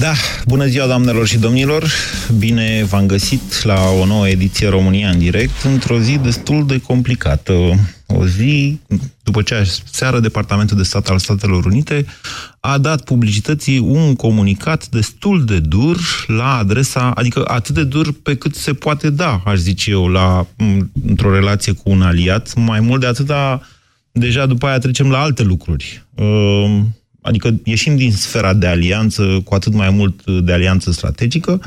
da, bună ziua doamnelor și domnilor! Bine v-am găsit la o nouă ediție România în direct, într-o zi destul de complicată. O zi, după ce seară Departamentul de Stat al Statelor Unite a dat publicității un comunicat destul de dur la adresa, adică atât de dur pe cât se poate da, aș zice eu, la, într-o relație cu un aliat. Mai mult de atâta, deja după aia trecem la alte lucruri. Uh, adică ieșim din sfera de alianță, cu atât mai mult de alianță strategică,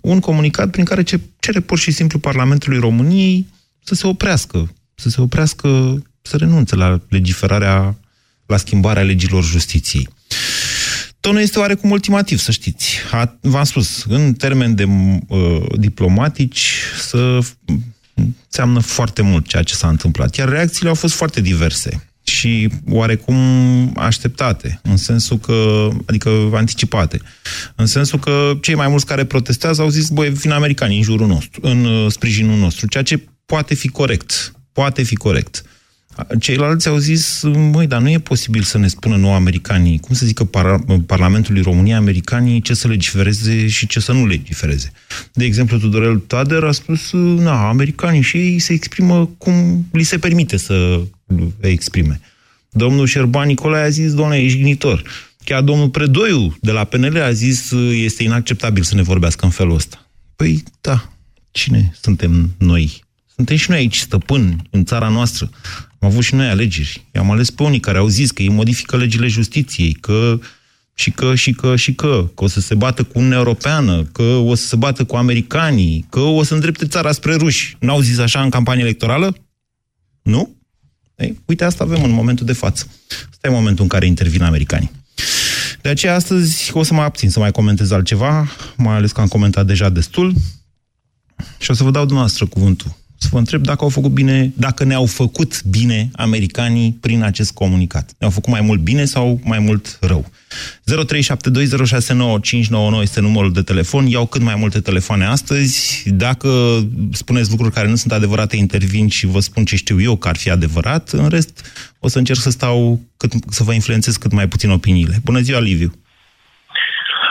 un comunicat prin care cere pur și simplu Parlamentului României să se oprească, să se oprească, să renunțe la legiferarea, la schimbarea legilor justiției. Tonul este oarecum ultimativ, să știți. V-am spus, în termeni de uh, diplomatici, să înseamnă foarte mult ceea ce s-a întâmplat. Iar reacțiile au fost foarte diverse și oarecum așteptate, în sensul că, adică anticipate, în sensul că cei mai mulți care protestează au zis, băi, vin americani în jurul nostru, în uh, sprijinul nostru, ceea ce poate fi corect, poate fi corect. Ceilalți au zis, măi, dar nu e posibil să ne spună nouă americanii, cum să zică par Parlamentului României, americanii ce să legifereze și ce să nu legifereze. De exemplu, Tudorel Toader a spus, na, americanii și ei se exprimă cum li se permite să exprime. Domnul Șerban Nicolae a zis, doamne, ești gnitor. Chiar domnul Predoiu de la PNL a zis, este inacceptabil să ne vorbească în felul ăsta. Păi, da, cine suntem noi? Suntem și noi aici stăpâni în țara noastră. Am avut și noi alegeri. I-am ales pe unii care au zis că ei modifică legile justiției, că și că, și că, și că, că o să se bată cu Uniunea Europeană, că o să se bată cu americanii, că o să îndrepte țara spre ruși. N-au zis așa în campanie electorală? Nu? Ei, uite, asta avem în momentul de față. Asta e momentul în care intervin americanii. De aceea, astăzi o să mă abțin să mai comentez altceva, mai ales că am comentat deja destul. Și o să vă dau dumneavoastră cuvântul să vă întreb dacă au făcut bine, dacă ne-au făcut bine americanii prin acest comunicat. Ne-au făcut mai mult bine sau mai mult rău? 0372069599 este numărul de telefon. Iau cât mai multe telefoane astăzi. Dacă spuneți lucruri care nu sunt adevărate, intervin și vă spun ce știu eu că ar fi adevărat. În rest, o să încerc să stau, cât, să vă influențez cât mai puțin opiniile. Bună ziua, Liviu!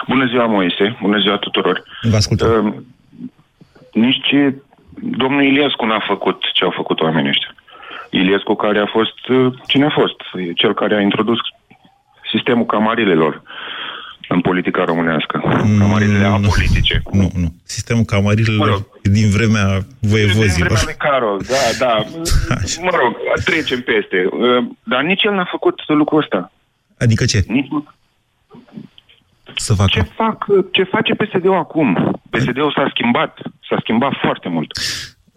Bună ziua, Moise! Bună ziua tuturor! Vă ascultăm! Uh, nici domnul Iliescu n-a făcut ce au făcut oamenii ăștia. Iliescu care a fost, uh, cine a fost? Cel care a introdus sistemul camarilelor în politica românească. Mm, Camarilele nu, apolitice. Nu, nu. Sistemul camarilelor mă rog, din vremea voievozilor. Din vremea lui Caro, da, da. Așa. Mă rog, trecem peste. Uh, dar nici el n-a făcut lucrul ăsta. Adică ce? Nici, să facă? Ce, fac, ce face PSD-ul acum? PSD-ul s-a schimbat, s-a schimbat foarte mult.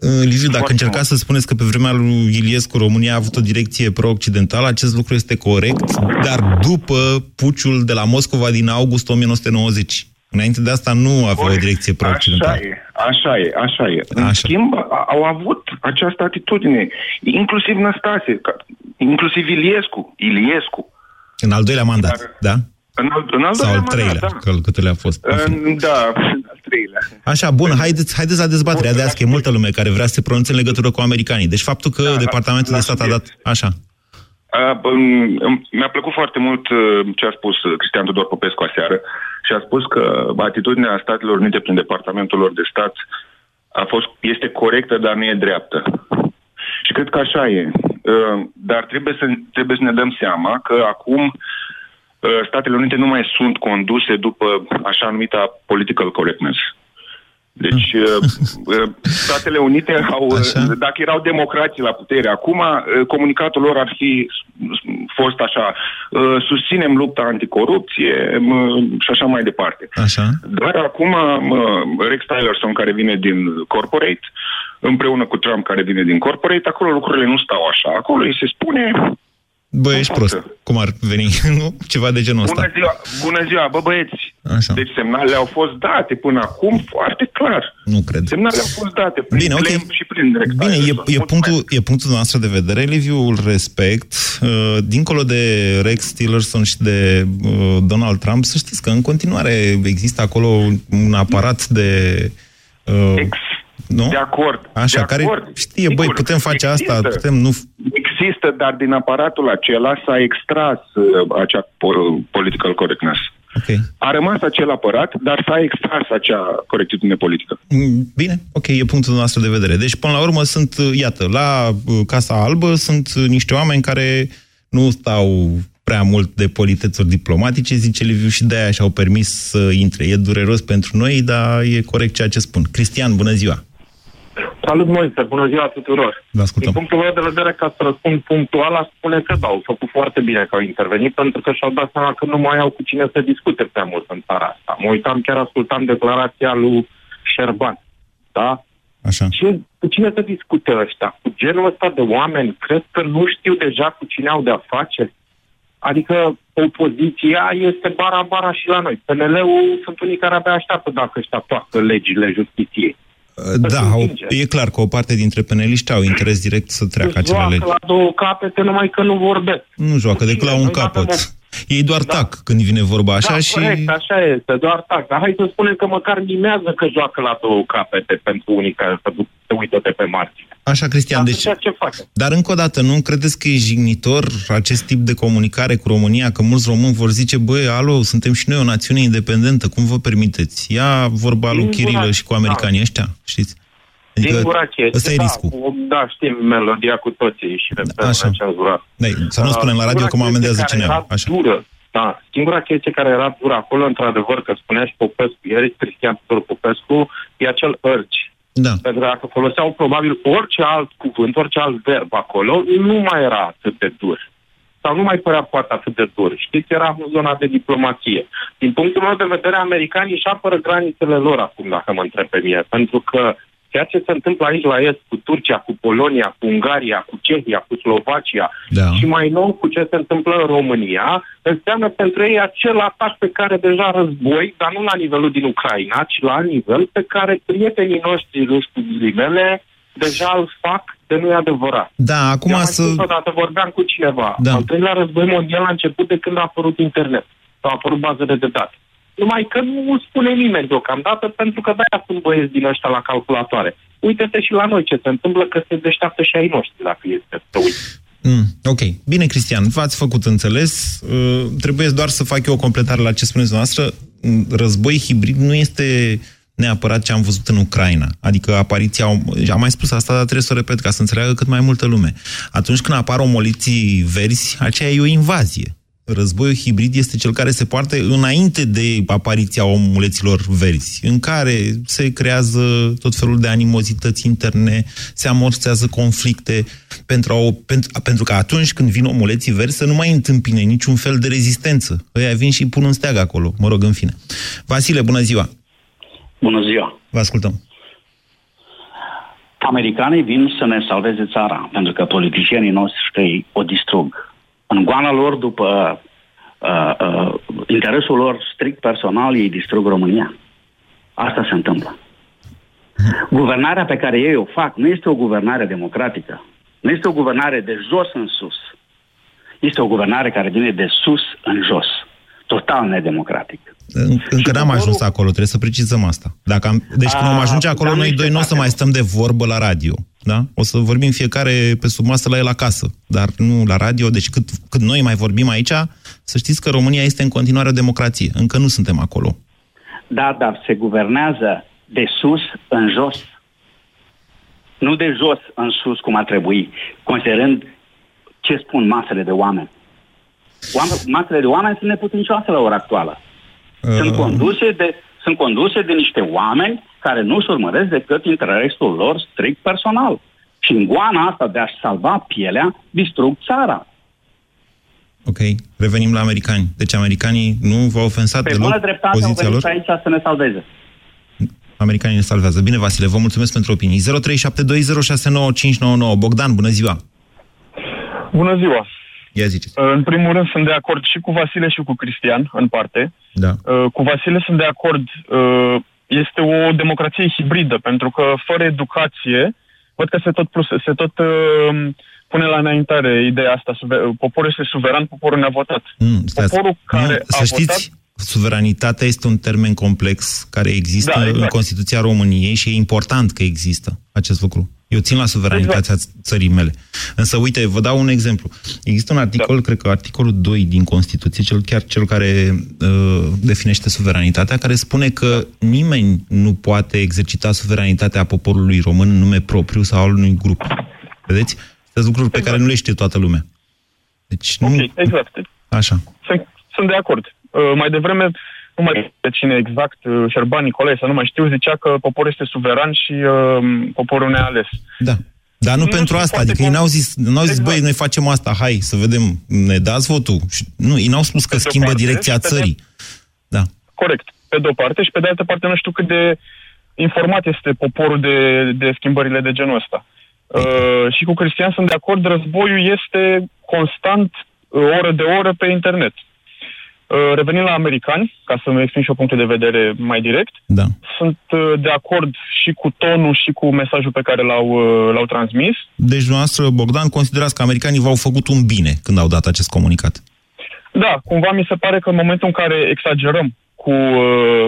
Uh, Liviu, dacă foarte încercați mult. să spuneți că pe vremea lui Iliescu România a avut o direcție pro-occidentală, acest lucru este corect, dar după puciul de la Moscova din august 1990. Înainte de asta nu avea o direcție pro-occidentală. Așa e, așa e, așa e. În așa. schimb, au avut această atitudine, inclusiv Năstase, inclusiv Iliescu. Iliescu. În al doilea mandat, Dar, da? În al, în al Sau al treilea, da. că câte le-a fost. În, da, al treilea. Așa, bun, haideți, haideți la dezbaterea de azi, că e multă lume care vrea să se pronunțe în legătură cu americanii. Deci faptul că da, Departamentul de Stat a dat... Așa. A, mi-a plăcut foarte mult uh, ce a spus Cristian Tudor Popescu aseară și a spus că atitudinea Statelor Unite prin Departamentul lor de Stat a fost, este corectă, dar nu e dreaptă. Și cred că așa e. Uh, dar trebuie să, trebuie să ne dăm seama că acum Uh, Statele Unite nu mai sunt conduse după așa numita political correctness. Deci, uh, uh, Statele Unite au, așa? dacă erau democrații la putere, acum comunicatul lor ar fi fost așa, susținem lupta anticorupție și așa mai departe. Așa? Dar acum Rex Tillerson, care vine din corporate, împreună cu Trump, care vine din corporate, acolo lucrurile nu stau așa. Acolo îi se spune Bă, ești prost. Cum ar veni? nu? Ceva de genul ăsta. Bună ziua, bună ziua, bă băieți. Așa. Deci semnalele au fost date până acum foarte clar. Nu cred. Semnalele au fost date prin Bine, ok. Clem și prin direct. Bine, e, e, punctul, e punctul noastră de vedere, Liviu, îl respect. Uh, dincolo de Rex Tillerson și de uh, Donald Trump, să știți că în continuare există acolo un aparat de... Uh, Ex, nu? De acord. Așa, de care acord. știe, băi, Sigur, putem face există. asta, putem, nu... Există, dar din aparatul acela s-a extras uh, acea po- political correctness. Ok. A rămas acel aparat, dar s-a extras acea corectitudine politică. Mm, Bine, ok, e punctul nostru de vedere. Deci, până la urmă, sunt, uh, iată, la uh, Casa Albă sunt uh, niște oameni care nu stau prea mult de politețuri diplomatice, zice Liviu, și de-aia și-au permis să intre. E dureros pentru noi, dar e corect ceea ce spun. Cristian, bună ziua! Salut, Moise, bună ziua tuturor. Vă ascultăm. Din punctul meu de vedere, ca să răspund punctual, aș spune că da, au făcut foarte bine că au intervenit, pentru că și-au dat seama că nu mai au cu cine să discute prea mult în țara asta. Mă uitam, chiar ascultam declarația lui Șerban. Da? Așa. Ce, cu cine să discute ăștia? Cu genul ăsta de oameni? Cred că nu știu deja cu cine au de-a face? Adică opoziția este bara-bara și la noi. PNL-ul sunt unii care abia așteaptă dacă ăștia toacă legile justiției. Da, fim au, sinceri. e clar că o parte dintre peneliști au interes direct să treacă acele Joacă legi. la două capete, numai că nu vorbesc. Nu joacă decât la un Noi avem capăt. O- Ei doar Da. tac când vine vorba așa da, și... corect, așa este, doar tac. Dar hai să spunem că măcar mimează că joacă la două capete pentru unii care se, duc, se uită de pe margine. Așa, Cristian, Deci... deci... Ceea ce face. Dar încă o dată, nu credeți că e jignitor acest tip de comunicare cu România? Că mulți români vor zice, băi, alo, suntem și noi o națiune independentă, cum vă permiteți? Ia vorba lui Singura- Chirilă și cu americanii ăștia, știți? Singura chestie, ăsta e da, riscul. cu- da, știm melodia cu toții și de Așa. pe cenzurat. Da, să nu Uh, spunem la radio singura că mă chestie amendează care cineva. Era Așa. dură, da, singura chestie care era dură acolo, într-adevăr, că spunea și Popescu ieri, Cristian Tudor Popescu, e acel urge. Da. Pentru că dacă foloseau probabil orice alt cuvânt, orice alt verb acolo, nu mai era atât de dur. Sau nu mai părea poate atât de dur. Știți, era în zona de diplomație. Din punctul meu de vedere, americanii își apără granițele lor acum, dacă mă întreb pe mine. Pentru că ceea ce se întâmplă aici la est cu Turcia, cu Polonia, cu Ungaria, cu Cehia, cu Slovacia Da. și mai nou cu ce se întâmplă în România, înseamnă pentru ei acel atac pe care deja război, dar nu la nivelul din Ucraina, ci la nivel pe care prietenii noștri ruși cu ghilimele deja îl fac de nu e adevărat. Da, acum Eu am să... spus odată, vorbeam cu cineva. Da. Al treilea război mondial a început de când a apărut internet. Au apărut bazele de date. Numai că nu spune nimeni deocamdată, pentru că de-aia sunt băieți din ăștia la calculatoare. Uite-te și la noi ce se întâmplă, că se deșteaptă și ai noștri, dacă este să uiți. Mm, ok. Bine, Cristian, v-ați făcut înțeles. Uh, trebuie doar să fac eu o completare la ce spuneți noastră. Mm, Război hibrid nu este neapărat ce am văzut în Ucraina. Adică apariția... Am mai spus asta, dar trebuie să o repet ca să înțeleagă cât mai multă lume. Atunci când apar omoliții verzi, aceea e o invazie. Războiul hibrid este cel care se poartă înainte de apariția omuleților verzi, în care se creează tot felul de animozități interne, se amorțează conflicte, pentru, a, o- pentru, pentru că atunci când vin omuleții verzi să nu mai întâmpine niciun fel de rezistență. Ăia vin și pun un steag acolo, mă rog, în fine. Vasile, bună ziua! Bună ziua! Vă ascultăm. Americanii vin să ne salveze țara, pentru că politicienii noștri o distrug. În goana lor, după uh, uh, interesul lor strict personal, ei distrug România. Asta se întâmplă. Guvernarea pe care ei o fac nu este o guvernare democratică. Nu este o guvernare de jos în sus. Este o guvernare care vine de sus în jos. Total nedemocratic. În- Încă n-am poporul- ajuns acolo, trebuie să precizăm asta. Dacă am, deci când A, am ajunge acolo, dar nu noi este doi nu o să foarte mai mult. stăm de vorbă la radio. Da? O să vorbim fiecare pe sub masă la el acasă, dar nu la radio. Deci cât, cât noi mai vorbim aici, să știți că România este în continuare o democrație. Încă nu suntem acolo. Da, dar se guvernează de sus în jos. Nu de jos în sus cum ar trebui, considerând ce spun masele de oameni. Oameni, masele de oameni sunt neputincioase la ora actuală. Sunt Uh, conduse de, sunt conduse de niște oameni care nu-și urmăresc decât interesul lor strict personal. Și în goana asta de a-și salva pielea, distrug țara. Ok, revenim la americani. Deci americanii nu v-au ofensat Pe deloc bună dreptate au poziția venit lor? aici să ne salveze. Americanii ne salvează. Bine, Vasile, vă mulțumesc pentru opinii. 0372069599. Bogdan, bună ziua! Bună ziua! Ia ziceți. În primul rând sunt de acord și cu Vasile și cu Cristian, în parte. Da. Cu Vasile sunt de acord. Este o democrație hibridă, pentru că fără educație, văd că se tot, plus, se tot pune la înaintare ideea asta. Poporul este suveran, poporul ne-a votat. Mm, poporul care nu, să a știți, votat suveranitatea este un termen complex care există Da, exact. în Constituția României și e important că există acest lucru. Eu țin la suveranitatea Exact. țării mele. Însă, uite, vă dau un exemplu. Există un articol, Da. cred că articolul 2 din Constituție, cel chiar cel care uh, definește suveranitatea, care spune că nimeni nu poate exercita suveranitatea poporului român în nume propriu sau al unui grup. Vedeți? Sunt lucruri pe care nu le știe toată lumea. Deci nu... Ok, exact. Așa. Sunt, sunt de acord. Uh, mai devreme, nu mai știu pe cine exact, uh, Șerban Nicolae, să nu mai știu, zicea că poporul este suveran și uh, poporul ne-a ales. Da. Dar nu, Nu pentru sunt asta, foarte adică ei con- n-au zis, n-au zis Exact. băi, noi facem asta, hai să vedem, ne dați votul. Și- Nu, ei n-au spus că Pe de-o schimbă parte, direcția și pe de- țării. Da. Corect. Pe de-o parte și pe de altă parte nu știu cât de informat este poporul de, de schimbările de genul ăsta. Uh, și cu Cristian sunt de acord, războiul este constant, uh, oră de oră, pe internet. Uh, revenind la americani, ca să-mi exprim și o puncte de vedere mai direct, Da. sunt uh, de acord și cu tonul și cu mesajul pe care l-au, uh, l-au transmis. Deci, dumneavoastră, Bogdan, considerați că americanii v-au făcut un bine când au dat acest comunicat. Da, cumva mi se pare că în momentul în care exagerăm cu uh,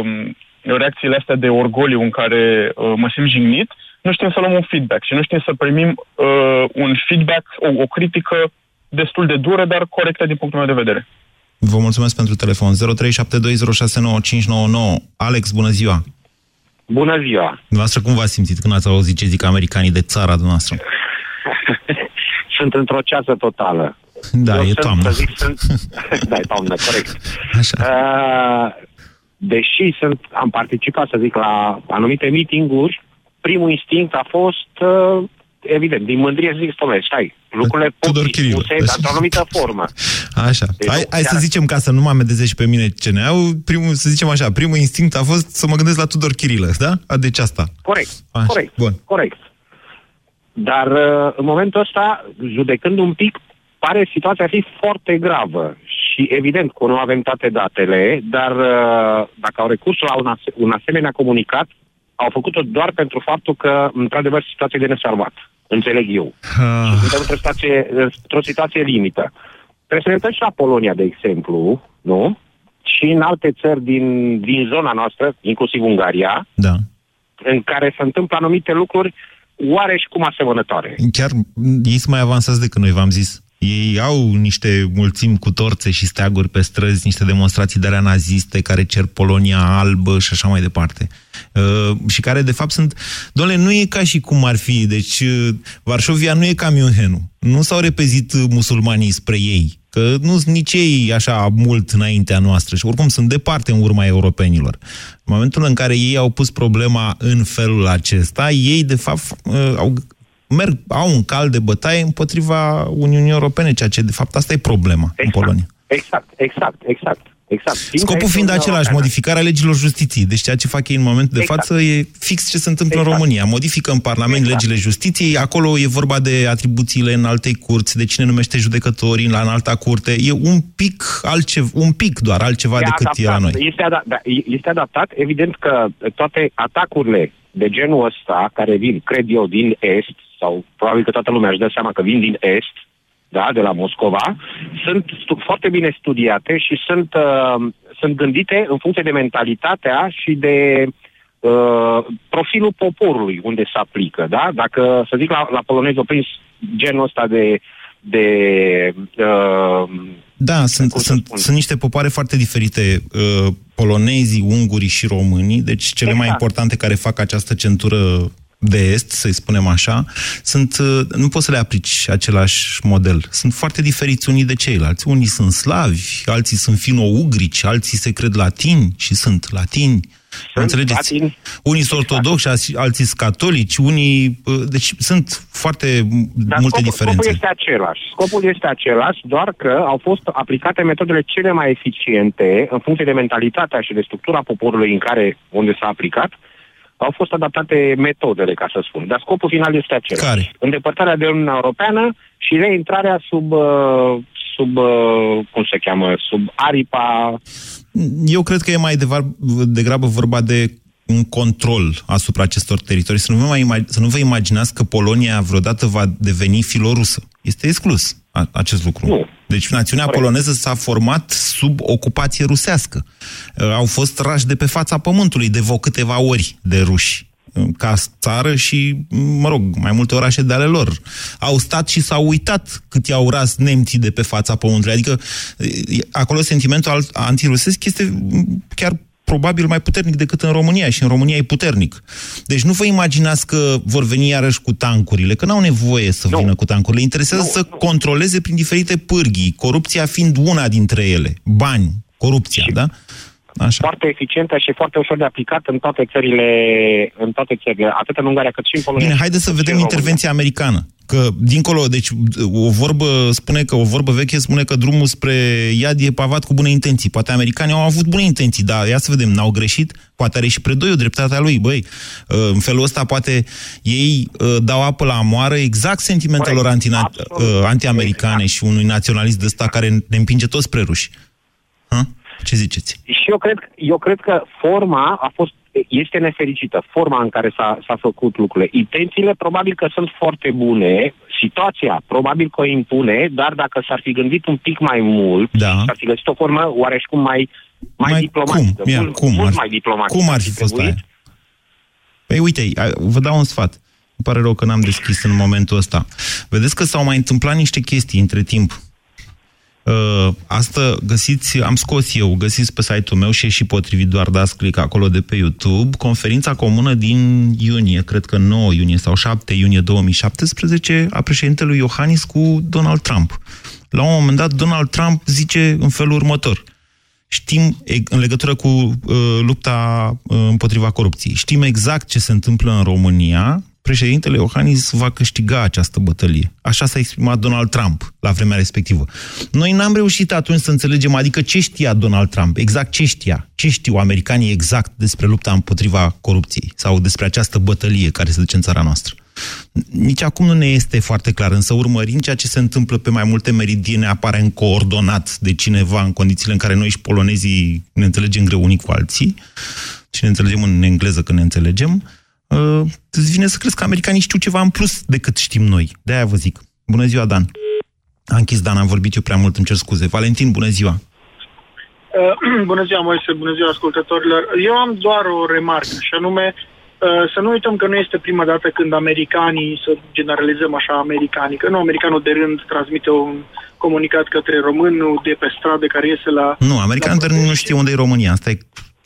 reacțiile astea de orgoliu în care uh, mă simt jignit, nu știm să luăm un feedback și nu știm să primim uh, un feedback, o, o critică destul de dură, dar corectă din punctul meu de vedere. Vă mulțumesc pentru telefon. 0372069599. Alex, bună ziua! Bună ziua! Dumneavoastră, cum v-ați simțit când ați auzit ce zic americanii de țara dumneavoastră? Sunt într-o ceasă totală. Da, Eu e sunt, toamnă. Să zic, sunt... da, e toamnă, corect. Așa. Uh, deși sunt, am participat, să zic, la anumite meeting-uri, primul instinct a fost, uh, evident, din mândrie zic, stăle, stai, lucrurile pot Tudor fi Chirilă. spuse într-o anumită formă. Așa. Deci Hai, nu hai să chiar- zicem, ca să nu mă amendeze și pe mine CNA-ul, primul, să zicem așa, primul instinct a fost să mă gândesc la Tudor Chirilă, da? A, Deci asta. Corect, Așa, corect, bun. corect. Dar uh, în momentul ăsta, judecând un pic, pare situația a fi foarte gravă. Și evident că nu avem toate datele, dar uh, dacă au recurs la un, ase- un asemenea comunicat, au făcut-o doar pentru faptul că, într-adevăr, situația e de nesalvat. Înțeleg eu. Ah, Suntem într-o situație, într-o situație limită. Trebuie să ne uităm și la Polonia, de exemplu, nu? Și în alte țări din, din zona noastră, inclusiv Ungaria, da. în care se întâmplă anumite lucruri oareși cum asemănătoare. Chiar ei sunt mai avansați decât noi, v-am zis. Ei au niște mulțimi cu torțe și steaguri pe străzi, niște demonstrații de alea naziste care cer Polonia albă și așa mai departe. Uh, și care, de fapt, sunt... Doamne, nu e ca și cum ar fi. Deci, uh, Varșovia nu e ca Münchenul. Nu s-au repezit uh, musulmanii spre ei. Că nu sunt nici ei așa mult înaintea noastră și oricum sunt departe în urma europenilor. În momentul în care ei au pus problema în felul acesta, ei, de fapt, uh, au merg, au un cal de bătaie împotriva Uniunii Europene, ceea ce de fapt asta e problema în Polonia. Exact, exact, exact. exact. Fiindcă Scopul este fiind Uniunea același, Europeană. modificarea legilor justiției. Deci ceea ce fac ei în momentul de Exact. față e fix ce se întâmplă în Exact. România. Modifică în Parlament Exact. legile justiției, acolo e vorba de atribuțiile în altei curți, de cine numește judecătorii la în alta curte. E un pic altceva, un pic doar altceva E decât e la adaptat. noi. Este, ada- da, este adaptat. Evident că toate atacurile de genul ăsta, care vin, cred eu, din Est, sau probabil că toată lumea își dă seama că vin din Est, da, de la Moscova, sunt stu- foarte bine studiate și sunt, uh, sunt gândite în funcție de mentalitatea și de uh, profilul poporului unde se aplică, da? Dacă, să zic, la, la polonezi au prins genul ăsta de, de uh, Da, sunt, cum să sunt, spun? sunt niște popoare foarte diferite, uh, polonezii, ungurii și românii, deci cele mai Exact. importante care fac această centură de est, să-i spunem așa, sunt, uh, nu poți să le aplici același model. Sunt foarte diferiți unii de ceilalți. Unii sunt slavi, alții sunt fino-ugrici, alții se cred latini și sunt latini. Înțelegeți? latini. Unii sunt ortodoxi, alții- alții sunt catolici, unii... uh, Deci sunt foarte Dar multe scopul, diferențe. Scopul este același. Scopul este același, doar că au fost aplicate metodele cele mai eficiente în funcție de mentalitatea și de structura poporului în care, unde s-a aplicat, au fost adaptate metodele, ca să spun. Dar scopul final este același. Care? Îndepărtarea de Uniunea Europeană și reintrarea sub, uh, sub sub, uh, cum se cheamă, sub aripa... Eu cred că e mai degrabă vorba de un control asupra acestor teritorii. Să nu, vă mai, să nu vă imaginați că Polonia vreodată va deveni filorusă. Este exclus a, acest lucru. Nu. Deci națiunea Corect. poloneză s-a format sub ocupație rusească. Uh, au fost rași de pe fața pământului de vă câteva ori de ruși uh, ca țară și, mă rog, mai multe orașe de ale lor. Au stat și s-au uitat cât i-au ras nemții de pe fața pământului. Adică uh, acolo sentimentul antirusesc este chiar probabil mai puternic decât în România și în România e puternic. Deci nu vă imaginați că vor veni iarăși cu tancurile, că n-au nevoie să nu. vină cu tancurile. Interesează nu, să nu. controleze prin diferite pârghii, corupția fiind una dintre ele. Bani, corupția, și da? Așa. Foarte eficientă și foarte ușor de aplicat în toate țările, în toate țările, atât în Ungaria cât și în Polonia. Bine, haideți să vedem intervenția americană. Că, dincolo, deci, o vorbă spune că, o vorbă veche spune că drumul spre iad e pavat cu bune intenții. Poate americanii au avut bune intenții, dar ia să vedem, n-au greșit? Poate are și o dreptatea lui, băi. Ă, în felul ăsta, poate ei ă, dau apă la moară exact sentimentelor anti, ă, anti-americane exact. și unui naționalist de ăsta care ne împinge toți spre ruși. Ha? Ce ziceți? Și eu cred, eu cred că forma a fost este nefericită. Forma în care s-a, s-a făcut lucrurile. Intențiile probabil că sunt foarte bune, situația probabil că o impune, dar dacă s-ar fi gândit un pic mai mult, da. s-ar fi găsit o formă oareșcum mai, mai, mai diplomatică. Cum? Ia, mult, cum, mult ar, mai diplomatică. Cum ar fi fost aia? Păi uite, vă dau un sfat. Îmi pare rău că n-am deschis în momentul ăsta. Vedeți că s-au mai întâmplat niște chestii între timp. Uh, asta găsiți, am scos eu, găsiți pe site-ul meu și e și potrivit doar dați click acolo de pe YouTube, conferința comună din iunie, cred că 9 iunie sau 7 iunie 2017, a președintelui Iohannis cu Donald Trump. La un moment dat, Donald Trump zice în felul următor. Știm, în legătură cu uh, lupta uh, împotriva corupției, știm exact ce se întâmplă în România, președintele Iohannis va câștiga această bătălie. Așa s-a exprimat Donald Trump la vremea respectivă. Noi n-am reușit atunci să înțelegem, adică ce știa Donald Trump, exact ce știa, ce știu americanii exact despre lupta împotriva corupției sau despre această bătălie care se duce în țara noastră. Nici acum nu ne este foarte clar, însă urmărind ceea ce se întâmplă pe mai multe meridiene în coordonat de cineva în condițiile în care noi și polonezii ne înțelegem greu unii cu alții și ne înțelegem în engleză când ne înțelegem, uh, îți vine să crezi că americanii știu ceva în plus decât știm noi. De-aia vă zic. Bună ziua, Dan. A închis Dan, am vorbit eu prea mult, îmi cer scuze. Valentin, bună ziua. Uh, bună ziua, Moise, bună ziua ascultătorilor. Eu am doar o remarcă, și anume uh, să nu uităm că nu este prima dată când americanii, să generalizăm așa americanii, că nu americanul de rând transmite un comunicat către românul de pe stradă care iese la... Nu, americanul de rând nu știe unde e România, asta e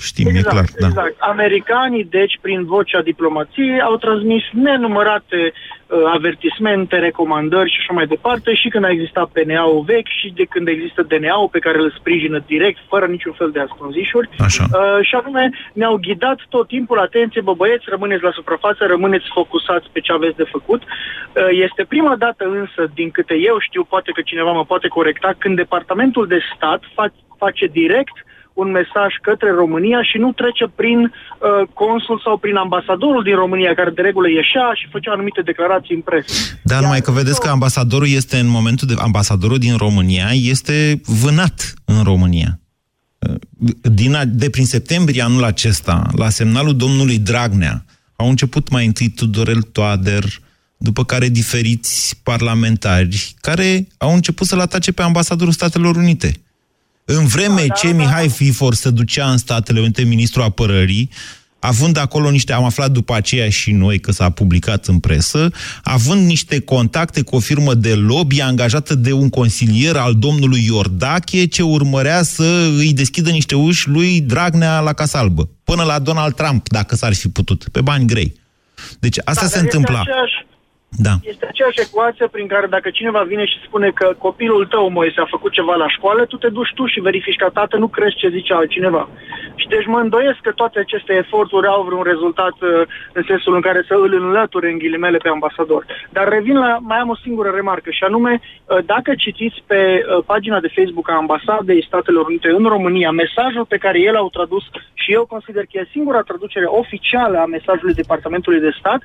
Știm, exact, e clar. Da. Exact. Americanii, deci, prin vocea diplomației, au transmis nenumărate uh, avertismente, recomandări și așa mai departe, și când a existat PNA-ul vechi și de când există DNA-ul pe care îl sprijină direct, fără niciun fel de ascunzișuri. Așa. Uh, și anume, ne-au ghidat tot timpul, atenție, bă băieți, rămâneți la suprafață, rămâneți focusați pe ce aveți de făcut. Uh, este prima dată însă, din câte eu știu, poate că cineva mă poate corecta, când Departamentul de Stat fa- face direct un mesaj către România și nu trece prin uh, consul sau prin ambasadorul din România, care de regulă ieșea și făcea anumite declarații în presă. Da, numai că vedeți că ambasadorul este în momentul de... Ambasadorul din România este vânat în România. Uh, din, de prin septembrie anul acesta, la semnalul domnului Dragnea, au început mai întâi Tudorel Toader, după care diferiți parlamentari, care au început să-l atace pe ambasadorul Statelor Unite. În vreme da, ce da, Mihai da. Fifor se ducea în Statele Unite, ministrul apărării, având acolo niște, am aflat după aceea și noi că s-a publicat în presă, având niște contacte cu o firmă de lobby angajată de un consilier al domnului Iordache, ce urmărea să îi deschidă niște uși lui Dragnea la Casa Albă, până la Donald Trump, dacă s-ar fi putut, pe bani grei. Deci asta da, se întâmpla. Aceeași, da. Este aceeași ecuație prin care dacă cineva vine și spune că copilul tău, Moise, a făcut ceva la școală, tu te duci tu și verifici ca tată, nu crezi ce zice altcineva. Și deci mă îndoiesc că toate aceste eforturi au vreun rezultat uh, în sensul în care să îl înlăture în ghilimele pe ambasador. Dar revin la, mai am o singură remarcă și anume, uh, dacă citiți pe uh, pagina de Facebook a Ambasadei Statelor Unite în România mesajul pe care el au tradus și eu consider că e singura traducere oficială a mesajului Departamentului de Stat,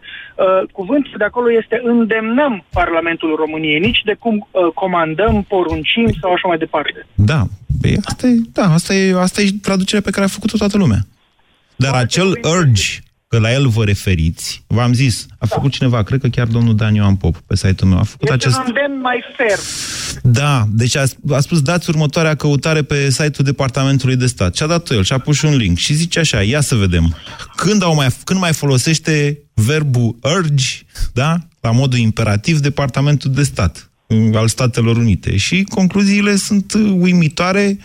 cuvântul de acolo este îndemnăm Parlamentul României, nici de cum uh, comandăm, poruncim sau așa mai departe. Da, păi asta e, da, asta e, asta e traducerea pe care a făcut-o toată lumea. Dar Foarte acel bine. urge, că la el vă referiți, v-am zis, a făcut cineva, cred că chiar domnul Dan Ioan Pop, pe site-ul meu, a făcut Este acest... un îndemn mai ferm. Da, deci a, a spus dați următoarea căutare pe site-ul Departamentului de Stat. Și a dat el și a pus și un link și zice așa, ia să vedem. Când, au mai, când mai folosește verbul urge, da, la modul imperativ, Departamentul de Stat mm, al Statelor Unite. Și concluziile sunt uh, uimitoare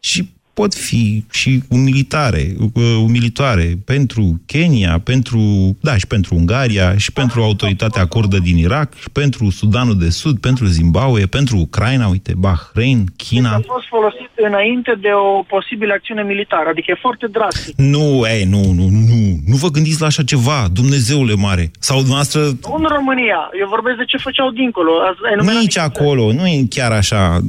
și pot fi și umilitare, uh, umilitoare pentru Kenya, pentru, da, și pentru Ungaria, și pentru autoritatea kurdă din Irak, și pentru Sudanul de Sud, pentru Zimbabwe, pentru Ucraina, uite, Bahrain, China. A fost folosit înainte de o posibilă acțiune militară, adică e foarte drastic. Nu, ei, nu, nu, nu, nu vă gândiți la așa ceva, Dumnezeule mare. Sau dumneavoastră, În România, eu vorbesc de ce făceau dincolo. Ați enumerat nici niște- acolo, nu e chiar așa.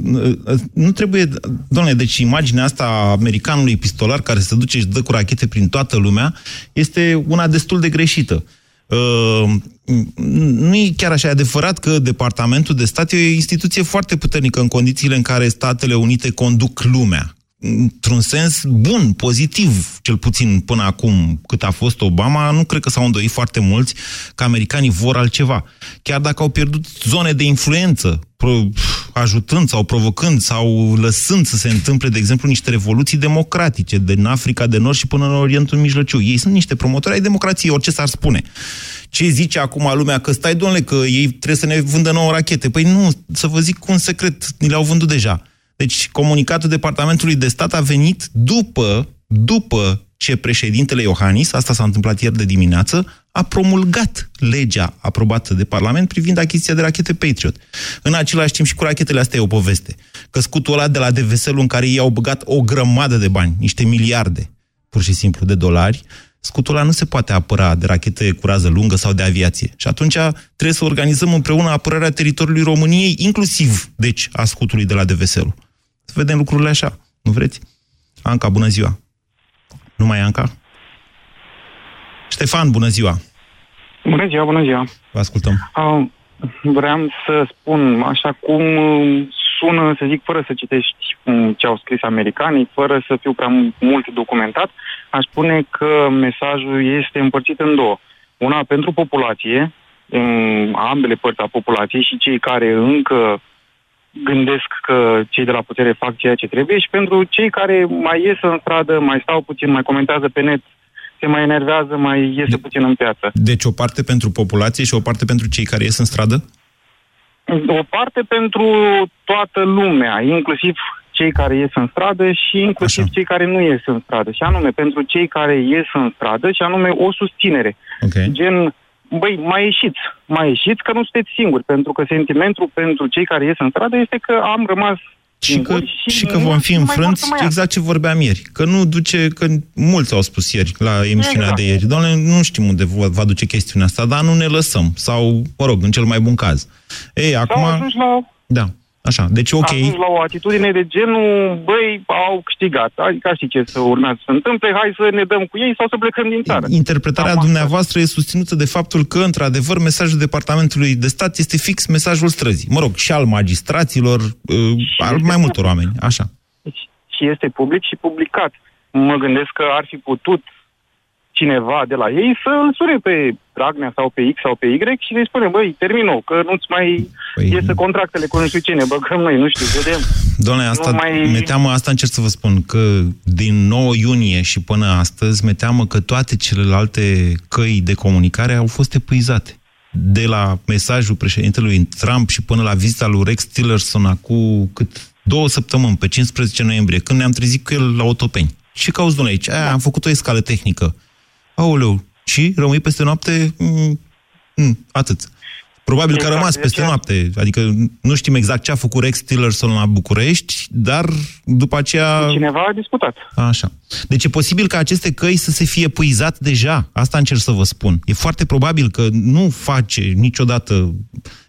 Nu trebuie, domnule, deci imaginea asta a americanului pistolar care se duce și dă cu rachete prin toată lumea este una destul de greșită. Uh, nu e chiar așa e adevărat că Departamentul de Stat e o instituție foarte puternică în condițiile în care Statele Unite conduc lumea. Într-un sens bun, pozitiv, cel puțin până acum cât a fost Obama, nu cred că s-au îndoit foarte mulți că americanii vor altceva. Chiar dacă au pierdut zone de influență, pro- ajutând sau provocând sau lăsând să se întâmple, de exemplu, niște revoluții democratice din Africa de Nord și până în Orientul Mijlociu. Ei sunt niște promotori ai democrației, orice s-ar spune. Ce zice acum lumea? Că stai, domnule, că ei trebuie să ne vândă nouă rachete. Păi nu, să vă zic cu un secret, ni le-au vândut deja. Deci, comunicatul Departamentului de Stat a venit după, după ce președintele Iohannis, asta s-a întâmplat ieri de dimineață, a promulgat legea aprobată de Parlament privind achiziția de rachete Patriot. În același timp și cu rachetele astea e o poveste. Că scutul ăla de la DVSL în care ei au băgat o grămadă de bani, niște miliarde, pur și simplu, de dolari, scutul ăla nu se poate apăra de rachete cu rază lungă sau de aviație. Și atunci trebuie să organizăm împreună apărarea teritoriului României, inclusiv, deci, a scutului de la DVSL. Să vedem lucrurile așa. Nu vreți? Anca, bună ziua! Nu mai e Anca? Ștefan, bună ziua! Bună ziua, bună ziua. Vă ascultăm. Uh, vreau să spun, așa cum uh, sună, să zic, fără să citești um, ce au scris americanii, fără să fiu prea mult documentat, aș spune că mesajul este împărțit în două. Una pentru populație, um, ambele părți a populației și cei care încă gândesc că cei de la putere fac ceea ce trebuie și pentru cei care mai ies în stradă, mai stau puțin, mai comentează pe net, se mai enervează, mai iese puțin în piață. Deci o parte pentru populație și o parte pentru cei care ies în stradă? O parte pentru toată lumea, inclusiv cei care ies în stradă și inclusiv Așa. cei care nu ies în stradă. Și anume, pentru cei care ies în stradă și anume o susținere. Ok. Gen, băi, mai ieșiți, mai ieșiți că nu sunteți singuri, pentru că sentimentul pentru cei care ies în stradă este că am rămas Și că, singuri și că vom mulți fi nu în mai vor frânți, să mai iasă. exact ce vorbeam ieri. Că nu duce, că mulți au spus ieri la emisiunea Exact. de ieri. Doamne, nu știm unde va, va duce chestiunea asta, dar nu ne lăsăm. Sau, mă rog, în cel mai bun caz. Ei, Sau acum... ajungi la Da, așa. Deci, ok. ajungi la o atitudine de genul, băi, au câștigat, adică știi ce să urmează să se întâmple, hai să ne dăm cu ei sau să plecăm din țară. Interpretarea Cam asta. dumneavoastră e susținută de faptul că, într-adevăr, mesajul Departamentului de Stat este fix mesajul străzii. Mă rog, și al magistraților, uh, al mai multor oameni. Așa. Deci, și este public și publicat. Mă gândesc că ar fi putut cineva de la ei să îl sune pe Dragnea sau pe X sau pe Y și să-i spune, băi, termină, că nu-ți mai Păi- păi... iese contractele cu nu știu ce, ne băgăm noi, nu știu, vedem. Doamne, asta, Nu mai- mi-e teamă, asta încerc să vă spun, că din 9 iunie și până astăzi, mi-e teamă că toate celelalte căi de comunicare au fost epuizate. De la mesajul președintelui Trump și până la vizita lui Rex Tillerson acum cât două săptămâni, pe 15 noiembrie, când ne-am trezit cu el la Otopeni. Ce cauți, domnule, aici? Aia, am făcut o escală tehnică. Aoleu, și rămâi peste noapte? Mm, mm, atât. Probabil că a Exact, rămas de peste aceea- noapte. Adică nu știm exact ce a făcut Rex Tillerson la București, dar după aceea... Cineva a discutat. Așa. Deci e posibil ca aceste căi să se fie epuizat deja. Asta încerc să vă spun. E foarte probabil că nu face niciodată...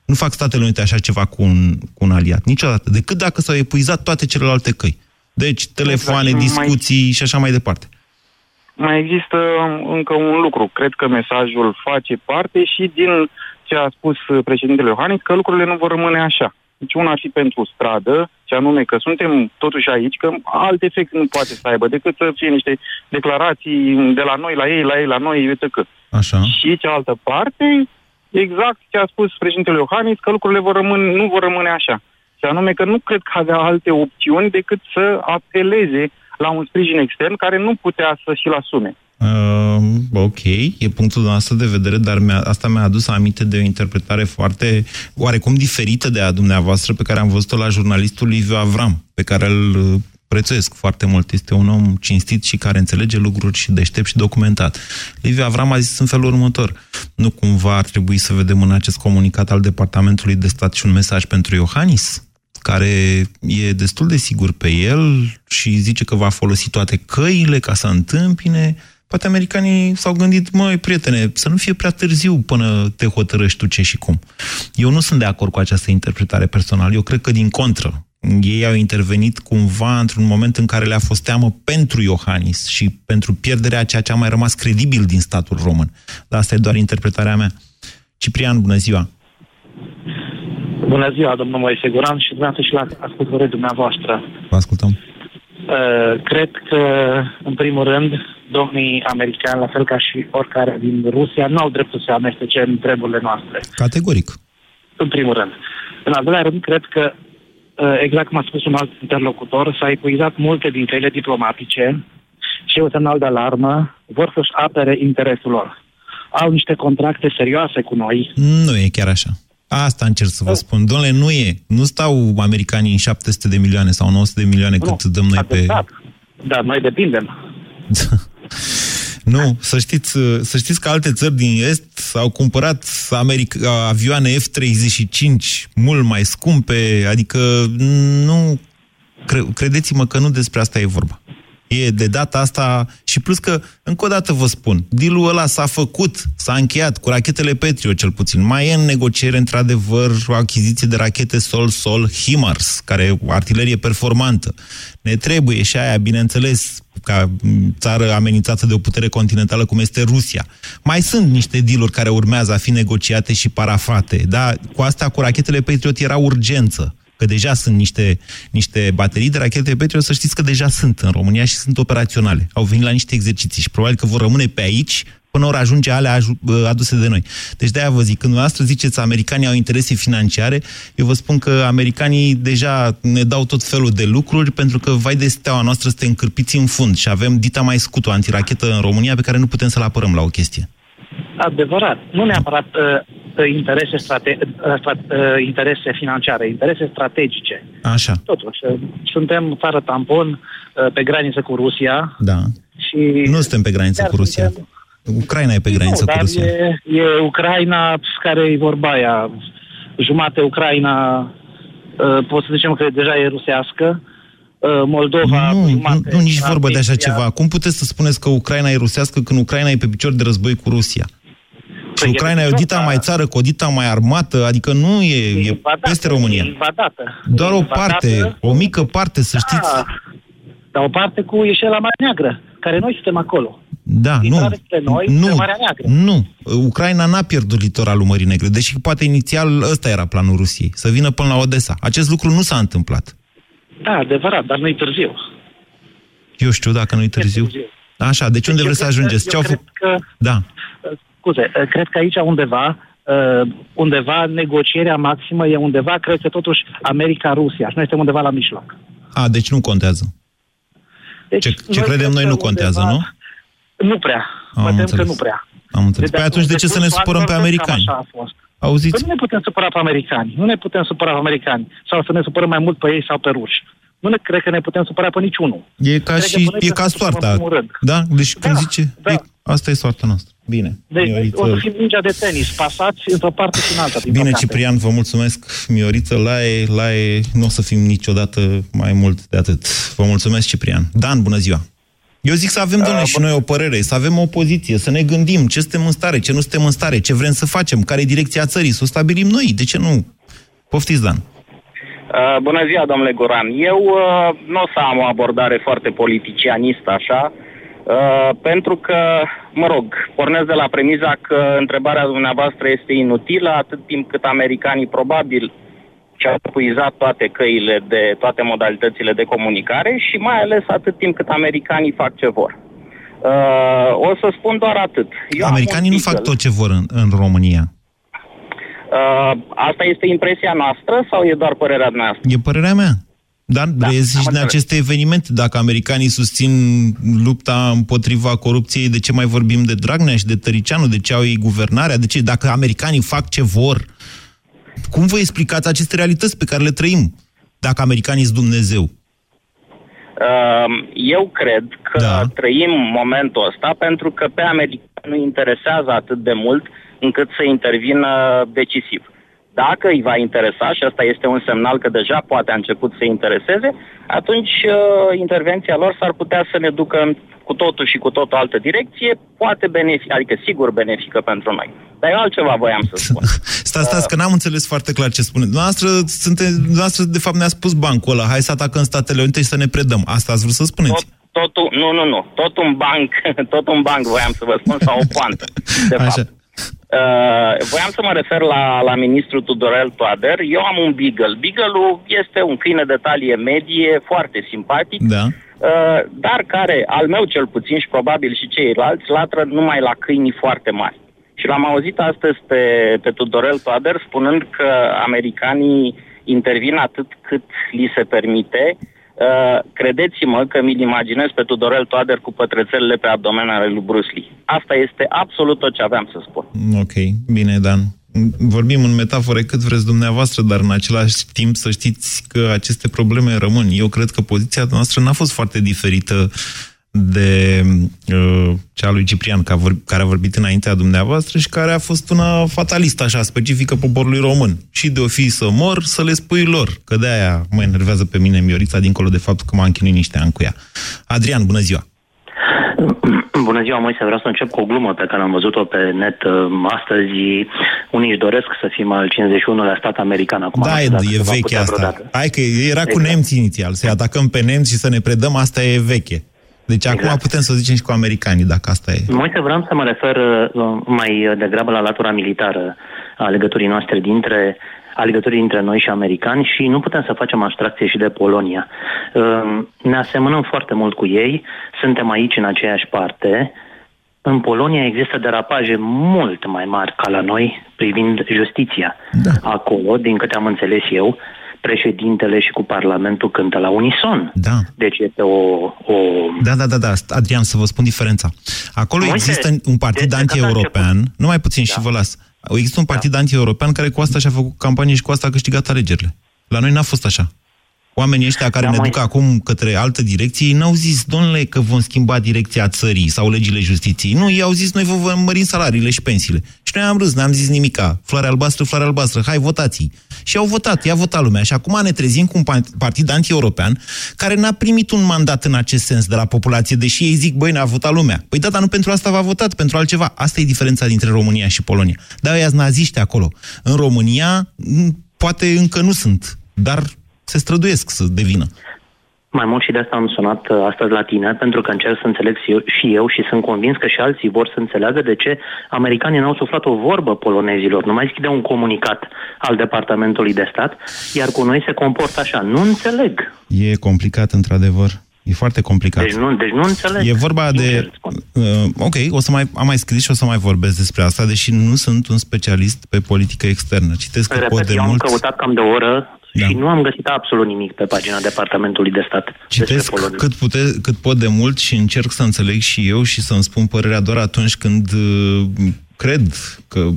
Nu fac Statele Unite așa ceva cu un, cu un aliat. Niciodată. Decât dacă s-au epuizat toate celelalte căi. Deci, telefoane, Exact. Și mai- discuții și așa mai departe. Mai există încă un lucru. Cred că mesajul face parte și din ce a spus președintele Iohannis, că lucrurile nu vor rămâne așa. Deci una ar fi pentru stradă, ce anume că suntem totuși aici, că alt efect nu poate să aibă decât să fie niște declarații de la noi la ei, la ei la noi, etc. Așa. Și cealaltă parte, exact ce a spus președintele Iohannis, că lucrurile vor rămâne, nu vor rămâne așa. Și anume că nu cred că avea alte opțiuni decât să apeleze la un sprijin extern care nu putea să și-l asume. Uh, ok, e punctul nostru de vedere, dar mi asta mi-a adus aminte de o interpretare foarte, oarecum diferită de a dumneavoastră, pe care am văzut-o la jurnalistul Liviu Avram, pe care îl uh, prețuiesc foarte mult. Este un om cinstit și care înțelege lucruri și deștept și documentat. Liviu Avram a zis în felul următor. Nu cumva ar trebui să vedem în acest comunicat al Departamentului de Stat și un mesaj pentru Iohannis? Care e destul de sigur pe el și zice că va folosi toate căile ca să întâmpine Poate americanii s-au gândit, măi, prietene, să nu fie prea târziu până te hotărăști tu ce și cum. Eu nu sunt de acord cu această interpretare personală. Eu cred că, din contră, ei au intervenit cumva într-un moment în care le-a fost teamă pentru Iohannis și pentru pierderea ceea ce a mai rămas credibil din statul român. Dar asta e doar interpretarea mea. Ciprian, bună ziua! Bună ziua, domnul Moise Guran și dumneavoastră și la ascultătorii dumneavoastră. Vă ascultăm. Uh, cred că, în primul rând, domnii americani, la fel ca și oricare din Rusia, nu au dreptul să se amestece în treburile noastre. Categoric. În primul rând. În al doilea rând, cred că, uh, exact cum a spus un alt interlocutor, s-a epuizat multe din căile diplomatice și un semnal de alarmă, vor să-și apere interesul lor. Au niște contracte serioase cu noi. Nu e chiar așa. Asta încerc să vă oh. spun. Domnule, nu e. Nu stau americanii în 700 de milioane sau 900 de milioane nu, cât dăm noi pe... Da, noi depindem. Nu, să știți, să știți că alte țări din Est au cumpărat America, avioane F-35 mult mai scumpe, adică nu, cre, credeți-mă că nu despre asta e vorba. E de data asta și plus că, încă o dată vă spun, dealul ăla s-a făcut, s-a încheiat cu rachetele Petrio cel puțin. Mai e în negociere, într-adevăr, o achiziție de rachete Sol-Sol HIMARS, care o artilerie performantă. Ne trebuie și aia, bineînțeles, ca țară amenințată de o putere continentală cum este Rusia. Mai sunt niște dealuri care urmează a fi negociate și parafate, dar cu asta, cu rachetele Patriot, era urgență că deja sunt niște, niște baterii de rachete Patriot, să știți că deja sunt în România și sunt operaționale. Au venit la niște exerciții și probabil că vor rămâne pe aici până ori ajunge alea aduse de noi. Deci de-aia vă zic, când dumneavoastră ziceți americanii au interese financiare, eu vă spun că americanii deja ne dau tot felul de lucruri pentru că, vai de steaua noastră, suntem încârpiți în fund și avem dita mai scută antirachetă în România pe care nu putem să-l apărăm la o chestie. Adevărat. Nu neapărat uh, Uh, interese, strate- uh, uh, interese financiare, interese strategice. Așa. Totuși, suntem fără tampon pe graniță cu Rusia. Da. Și nu suntem pe graniță cu Rusia. Suntem... Ucraina e pe graniță nu, cu Rusia. E, e Ucraina care e vorba aia. Jumate Ucraina, pot să zicem că deja e rusească. Moldova... Nu, nu, nu nici vorbă de așa ceva. Cum puteți să spuneți că Ucraina e rusească când Ucraina e pe picior de război cu Rusia? Și Ucraina e o dita mai țară cu o dita mai armată, adică nu e, e, e peste România. Invadată. Doar o parte, o mică parte, să da, știți. Dar o parte cu ieșirea la Marea Neagră, care noi suntem acolo. Da, nu, noi, nu, nu. Ucraina n-a pierdut litoralul Mării Negre, deși poate inițial ăsta era planul Rusiei, să vină până la Odessa. Acest lucru nu s-a întâmplat. Da, adevărat, dar nu-i târziu. Eu știu dacă nu-i târziu. târziu. Așa, deci unde deci vreți să ajungeți? Ce au făcut? Că... Da scuze, eh, cred că aici undeva, uh, undeva negocierea maximă e undeva, cred că totuși America-Rusia și noi suntem undeva la mijloc. A, deci nu contează. Deci, ce ce credem noi nu contează, undeva, nu? Nu prea. Am mă tem că nu prea. Am înțeles. Păi atunci de ce să ne supărăm pe americani? Așa a fost. Auziți? Păi nu ne putem supăra pe americani. Nu ne putem supăra pe americani. Sau să ne supărăm mai mult pe ei sau pe ruși. Nu ne cred că ne putem supăra pe niciunul. E ca cred și, e ca soarta. Da? Deci când da, zice, da. E, asta e soarta noastră. Bine. Deci Mioriță... o să fim mingea de tenis, pasați într-o parte și în alta. Bine, păcate. Ciprian, vă mulțumesc. Mioriță, Lae, Lae, nu o să fim niciodată mai mult de atât. Vă mulțumesc, Ciprian. Dan, bună ziua! Eu zic să avem, domnule, uh, și noi o părere, să avem o poziție, să ne gândim ce suntem în stare, ce nu suntem în stare, ce vrem să facem, care e direcția țării, să o stabilim noi. De ce nu? Poftiți, Dan. Uh, bună ziua, domnule Goran. Eu uh, nu o să am o abordare foarte politicianistă, așa, Uh, pentru că, mă rog, pornesc de la premiza că întrebarea dumneavoastră este inutilă atât timp cât americanii probabil și-au puizat toate căile de toate modalitățile de comunicare și mai ales atât timp cât americanii fac ce vor. Uh, o să spun doar atât. Eu americanii nu fac tot ce vor în, în România. Uh, asta este impresia noastră sau e doar părerea noastră? E părerea mea. Dar da, și din aceste evenimente, dacă americanii susțin lupta împotriva corupției, de ce mai vorbim de Dragnea și de Tăricianu, de ce au ei guvernarea, de ce dacă americanii fac ce vor, cum vă explicați aceste realități pe care le trăim, dacă americanii sunt Dumnezeu? Uh, eu cred că da. trăim momentul ăsta pentru că pe americani nu interesează atât de mult încât să intervină decisiv. Dacă îi va interesa, și asta este un semnal că deja poate a început să intereseze, atunci uh, intervenția lor s-ar putea să ne ducă în cu totul și cu totul altă direcție, poate benefic, adică sigur benefică pentru noi. Dar eu altceva voiam să spun. Stați, stați, că n-am înțeles foarte clar ce spune. Dumneavoastră, sunte, dumneavoastră, de fapt, ne-a spus bancul ăla, hai să atacăm Statele Unite și să ne predăm. Asta ați vrut să spuneți? Tot, totul, nu, nu, nu. Tot un banc, tot un banc voiam să vă spun, sau o poantă, de Așa. fapt. Uh, voiam să mă refer la, la ministrul Tudorel Toader. Eu am un beagle. Beagle-ul este un câine de talie medie, foarte simpatic, da. uh, dar care, al meu cel puțin și probabil și ceilalți, latră numai la câinii foarte mari. Și l-am auzit astăzi pe, pe Tudorel Toader spunând că americanii intervin atât cât li se permite Uh, credeți-mă că mi-l imaginez pe Tudorel Toader cu pătrățelele pe abdomen ale lui Bruce Lee. Asta este absolut tot ce aveam să spun. Ok, bine, Dan. Vorbim în metafore cât vreți dumneavoastră, dar în același timp să știți că aceste probleme rămân. Eu cred că poziția noastră n-a fost foarte diferită de uh, cea lui Ciprian, care a vorbit înaintea dumneavoastră și care a fost una fatalistă, așa, specifică poporului român. Și de o fi să mor, să le spui lor. Că de-aia mă enervează pe mine Miorița, dincolo de faptul că m-a închinuit niște ani cu ea. Adrian, bună ziua! Bună ziua, Moise. Vreau să încep cu o glumă pe care am văzut-o pe net uh, astăzi. Unii își doresc să fim al 51-lea stat american. Acum da, e, e veche asta. Vreodată. Hai că era exact. cu nemții inițial. Să-i atacăm pe nemți și să ne predăm, asta e veche. Deci exact. acum putem să zicem și cu americanii, dacă asta e. Moise, vreau să mă refer uh, mai degrabă la latura militară a legăturii noastre dintre a legăturii dintre noi și americani și nu putem să facem abstracție și de Polonia. Uh, ne asemănăm foarte mult cu ei, suntem aici în aceeași parte. În Polonia există derapaje mult mai mari ca la noi privind justiția. Da. Acolo, din câte am înțeles eu, președintele și cu Parlamentul cântă la unison. Da. Deci este o, o... Da, da, da, da. Adrian, să vă spun diferența. Acolo Moise, există un partid anti-european, nu mai puțin da. și vă las. Există un partid da. anti-european care cu asta și-a făcut campanie și cu asta a câștigat alegerile. La noi n-a fost așa. Oamenii ăștia care da, ne mai... duc acum către altă direcție, ei n-au zis, domnule, că vom schimba direcția țării sau legile justiției. Nu, ei au zis, noi vă vom mări salariile și pensiile. Și noi am râs, n-am zis nimica. Floare albastră, floare albastră, hai, votați Și au votat, i-a votat lumea. Și acum ne trezim cu un partid anti-european care n-a primit un mandat în acest sens de la populație, deși ei zic, băi, n-a votat lumea. Păi da, dar nu pentru asta v-a votat, pentru altceva. Asta e diferența dintre România și Polonia. Da, ăia naziști acolo. În România, poate încă nu sunt, dar se străduiesc să devină. Mai mult și de asta am sunat uh, astăzi la tine, pentru că încerc să înțeleg și eu și sunt convins că și alții vor să înțeleagă de ce americanii n-au suflat o vorbă polonezilor. Nu mai scrie un comunicat al Departamentului de Stat, iar cu noi se comportă așa. Nu înțeleg. E complicat, într-adevăr. E foarte complicat. Deci nu, deci nu înțeleg. E vorba de... Uh, ok, o să mai, am mai scris și o să mai vorbesc despre asta, deși nu sunt un specialist pe politică externă. Citesc Repet, pot de eu mult... am căutat cam de o oră da. Și nu am găsit absolut nimic pe pagina Departamentului de Stat. Citesc cât, pute, cât pot de mult și încerc să înțeleg și eu și să-mi spun părerea doar atunci când uh, cred că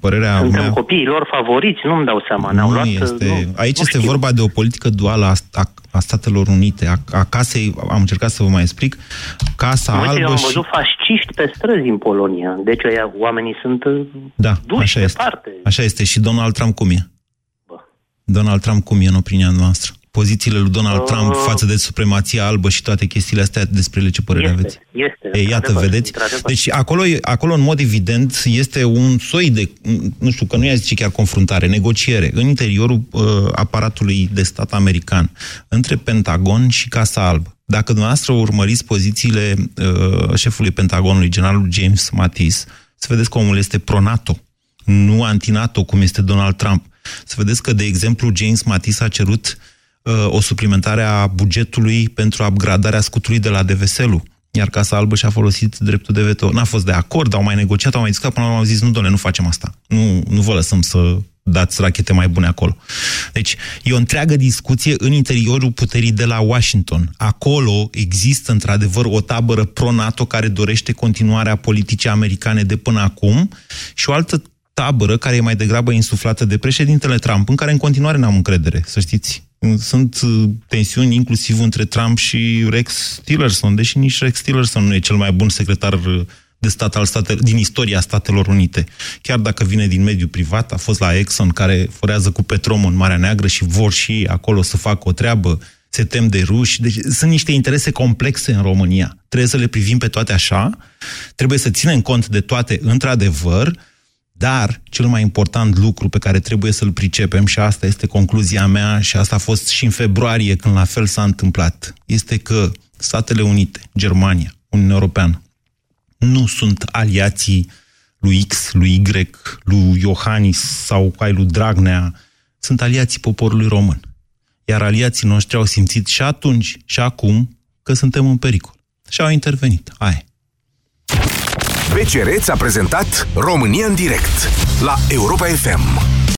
părerea Suntem mea... copiii lor favoriți, nu-mi dau seama. Nu luat, este... Nu, Aici nu este știu. vorba de o politică duală a, a, a Statelor Unite, a, a casei, am încercat să vă mai explic, Casa Uite, Albă eu am și... văzut fasciști pe străzi în Polonia. Deci aia, oamenii sunt uh, Da, duși așa este. departe. Așa este. Și Donald Trump cum e? Donald Trump cum e în opinia noastră? Pozițiile lui Donald uh, Trump față de supremația albă și toate chestiile astea, despre ele ce părere este, aveți? Este, E, iată, într-adevăr, vedeți? într-adevăr. Deci acolo, acolo, în mod evident, este un soi de, nu știu, că nu i-a zice chiar confruntare, negociere în interiorul uh, aparatului de stat american între Pentagon și Casa Albă. Dacă dumneavoastră urmăriți pozițiile uh, șefului Pentagonului, generalul James Mattis, să vedeți că omul este pro-NATO, nu anti-NATO, cum este Donald Trump. Să vedeți că, de exemplu, James Mattis a cerut uh, o suplimentare a bugetului pentru upgradarea scutului de la Deveselu iar Casa Albă și-a folosit dreptul de veto. N-a fost de acord, au mai negociat, au mai discutat, până la urmă au zis, nu, doamne, nu facem asta. Nu, nu vă lăsăm să dați rachete mai bune acolo. Deci, e o întreagă discuție în interiorul puterii de la Washington. Acolo există, într-adevăr, o tabără pro-NATO care dorește continuarea politicii americane de până acum și o altă tabără care e mai degrabă insuflată de președintele Trump, în care în continuare n-am încredere, să știți. Sunt uh, tensiuni inclusiv între Trump și Rex Tillerson, deși nici Rex Tillerson nu e cel mai bun secretar uh, de stat al statelor, din istoria Statelor Unite. Chiar dacă vine din mediul privat, a fost la Exxon, care forează cu petrom în Marea Neagră și vor și acolo să facă o treabă, se tem de ruși. Deci sunt niște interese complexe în România. Trebuie să le privim pe toate așa, trebuie să ținem cont de toate într-adevăr, dar cel mai important lucru pe care trebuie să-l pricepem, și asta este concluzia mea, și asta a fost și în februarie când la fel s-a întâmplat, este că Statele Unite, Germania, Uniunea Europeană, nu sunt aliații lui X, lui Y, lui Iohannis sau ai lui Dragnea, sunt aliații poporului român. Iar aliații noștri au simțit și atunci și acum că suntem în pericol. Și au intervenit. Aia. BCR ți-a prezentat România în direct la Europa FM